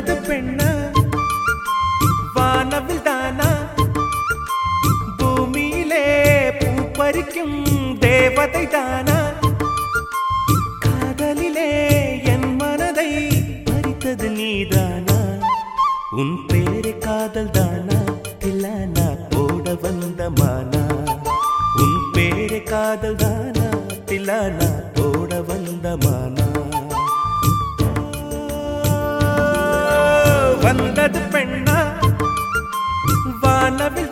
வந்தது பெண்ணா? வானவில் தானா? பூமியிலே பூ பறிக்கும் தேவதை தானா? காதலிலே என் மனதை பறித்தது நீதானா? உன் பேரு காதல் தானா? தில்லானா போட வந்த உன் பேரு காதல் தானா? தில்லானா போட வந்த வந்தது பெண்ணா? வானவில்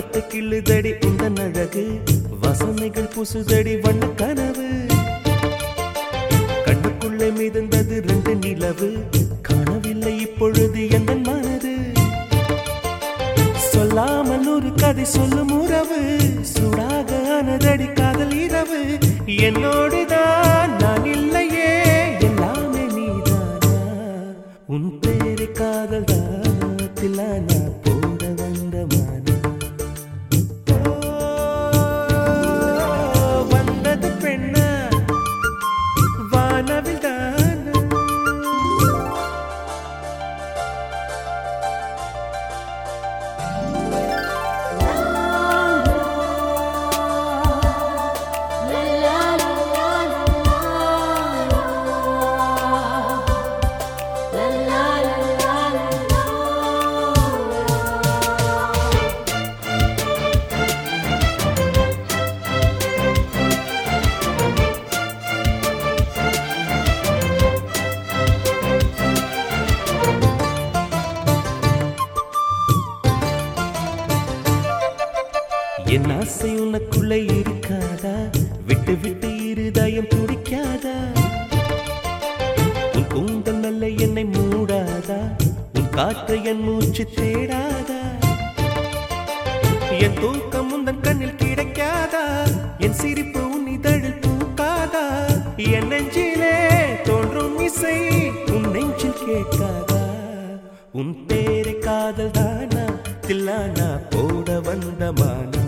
வாலிபத்தை கிள்ளுதடி இந்த அழகு. வசனைகள் புசுதடி வண்ண கனவு. கண்ணுக்குள்ளே மிதந்தது ரெண்டு நிலவு. காணவில்லை இப்பொழுது எந்த மனது. சொல்லாமல் ஒரு கதை சொல்லும் உறவு. சுடாக ஆனதடி காதல் இரவு. என்னோடுதான் நான் இல்லையே எல்லாமே நீதானா? உன் பேரு காதல் தான் போட உனக்குள்ள இருக்காதா? விட்டு விட்டு இருதயம் துடிக்காதா? உன் கூந்தல் நல்ல என்னை மூடாதா? உன் காற்று என் மூச்சு தேடாதா? என் தூக்கம் உந்தன் கண்ணில் கிடைக்காதா? என் சிரிப்பு உன் இதழில் பூக்காதா? என் நெஞ்சிலே தோன்றும் இசை உன் நெஞ்சில் கேட்காதா? உன் பேரை காதல் தானா? தில்லானா? போட வந்தமானா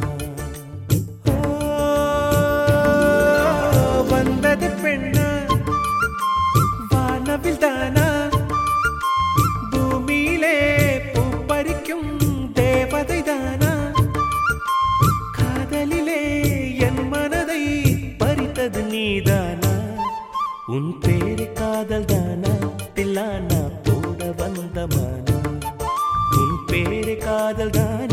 பில்தானா பூமியிலே பூப்பறிக்கும் தேவதை தானா காதலிலே என் மனதை பறித்தது நீதானா உன் பேரு காதல் தானா தில்லானா போட வந்தமானா உன் பேரு காதல் தானா